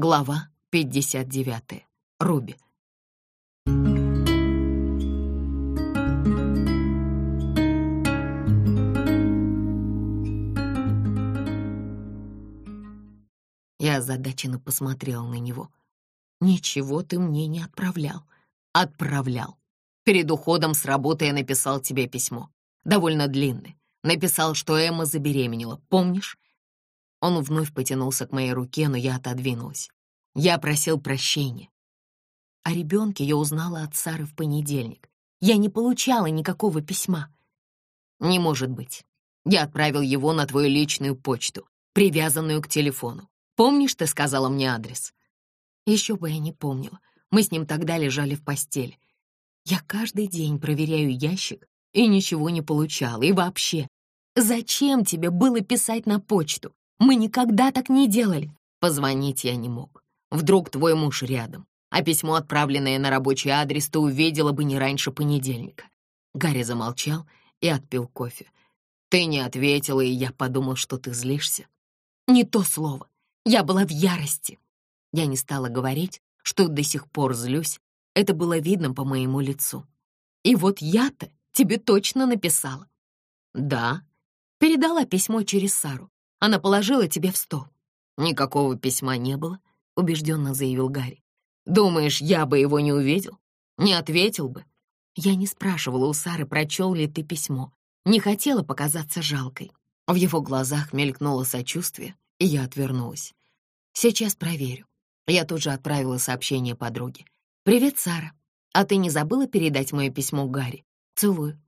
Глава 59. Руби. Я озадаченно посмотрел на него. «Ничего ты мне не отправлял». «Отправлял. Перед уходом с работы я написал тебе письмо. Довольно длинное. Написал, что Эмма забеременела. Помнишь? Он вновь потянулся к моей руке, но я отодвинулась. Я просил прощения. О ребенке я узнала от Сары в понедельник. Я не получала никакого письма. Не может быть. Я отправил его на твою личную почту, привязанную к телефону. Помнишь, ты сказала мне адрес? Еще бы я не помнила. Мы с ним тогда лежали в постели. Я каждый день проверяю ящик и ничего не получала. И вообще, зачем тебе было писать на почту? Мы никогда так не делали. Позвонить я не мог. Вдруг твой муж рядом, а письмо, отправленное на рабочий адрес, ты увидела бы не раньше понедельника. Гарри замолчал и отпил кофе. Ты не ответила, и я подумал, что ты злишься. Не то слово. Я была в ярости. Я не стала говорить, что до сих пор злюсь. Это было видно по моему лицу. И вот я-то тебе точно написала. Да. Передала письмо через Сару. Она положила тебе в стол». «Никакого письма не было», — убежденно заявил Гарри. «Думаешь, я бы его не увидел? Не ответил бы?» Я не спрашивала у Сары, прочел ли ты письмо. Не хотела показаться жалкой. В его глазах мелькнуло сочувствие, и я отвернулась. «Сейчас проверю». Я тут же отправила сообщение подруге. «Привет, Сара. А ты не забыла передать мое письмо Гарри? Целую».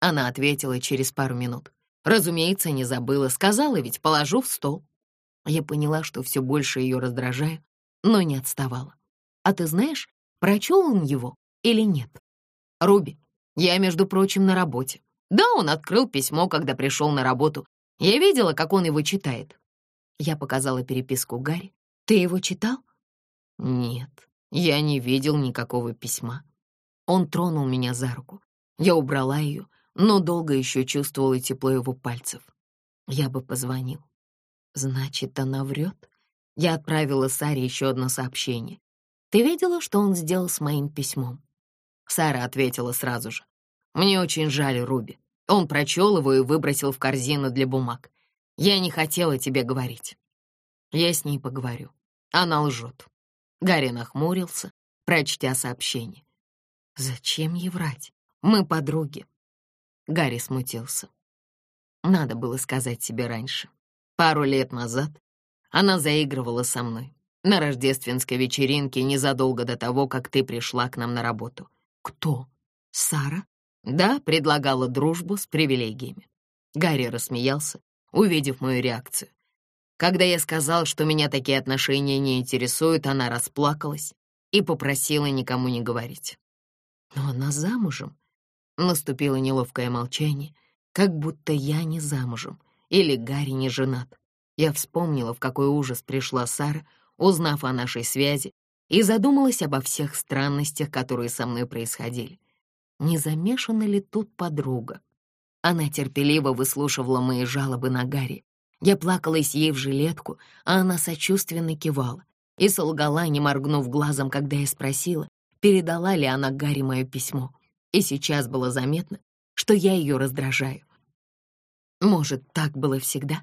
Она ответила через пару минут. Разумеется, не забыла, сказала ведь, положу в стол. Я поняла, что все больше ее раздражаю, но не отставала. А ты знаешь, прочел он его или нет? Руби, я, между прочим, на работе. Да, он открыл письмо, когда пришел на работу. Я видела, как он его читает. Я показала переписку Гарри. Ты его читал? Нет, я не видел никакого письма. Он тронул меня за руку. Я убрала ее, но долго еще чувствовала тепло его пальцев. Я бы позвонил. Значит, она врет? Я отправила Саре еще одно сообщение. Ты видела, что он сделал с моим письмом? Сара ответила сразу же. Мне очень жаль Руби. Он прочел его и выбросил в корзину для бумаг. Я не хотела тебе говорить. Я с ней поговорю. Она лжет. Гарри нахмурился, прочтя сообщение. Зачем ей врать? Мы подруги. Гарри смутился. Надо было сказать себе раньше. Пару лет назад она заигрывала со мной на рождественской вечеринке незадолго до того, как ты пришла к нам на работу. Кто? Сара? Да, предлагала дружбу с привилегиями. Гарри рассмеялся, увидев мою реакцию. Когда я сказал, что меня такие отношения не интересуют, она расплакалась и попросила никому не говорить. Но она замужем, Наступило неловкое молчание, как будто я не замужем или Гарри не женат. Я вспомнила, в какой ужас пришла Сара, узнав о нашей связи, и задумалась обо всех странностях, которые со мной происходили. Не замешана ли тут подруга? Она терпеливо выслушивала мои жалобы на Гарри. Я плакалась ей в жилетку, а она сочувственно кивала и солгала, не моргнув глазом, когда я спросила, передала ли она Гарри мое письмо и сейчас было заметно, что я ее раздражаю. Может, так было всегда?